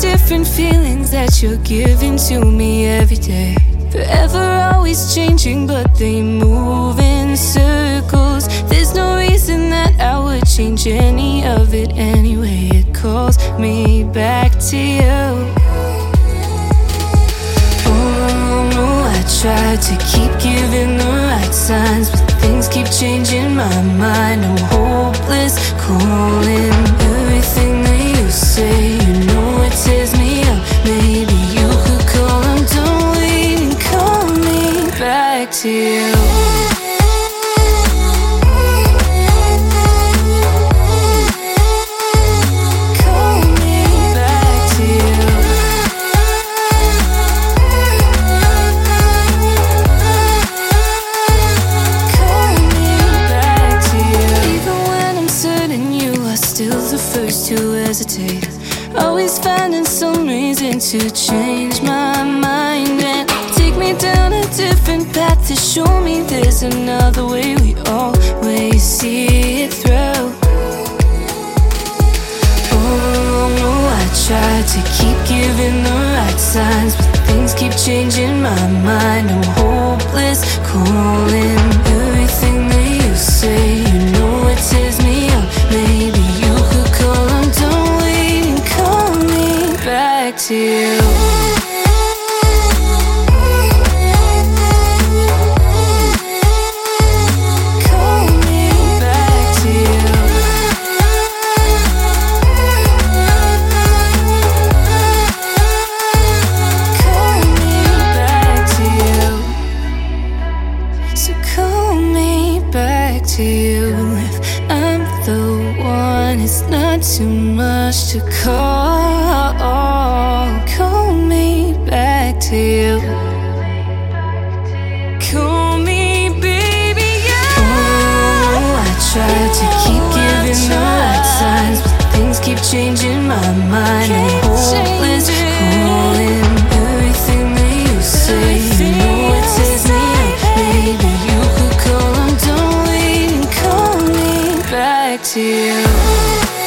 different feelings that you're giving to me every day. Forever always changing, but they move in circles. There's no reason that I would change any of it anyway. It calls me back to you. Oh no, I tried to keep giving the right signs, but things keep changing my mind. I'm hopeless, calling the first to hesitate. Always finding some reason to change my mind to show me there's another way. We always see it through. Oh no, I tried to keep giving the right signs, but things keep changing my mind. I'm hopeless, calling everything that you say. You know it tears me up. Maybe you could call them. Don't wait and call me back to you. To you. If I'm the one, it's not too much to call. Call me back to you. Call me, baby, yeah. Oh, I tried to keep oh, giving the right signs, but things keep changing my mind. Back to you.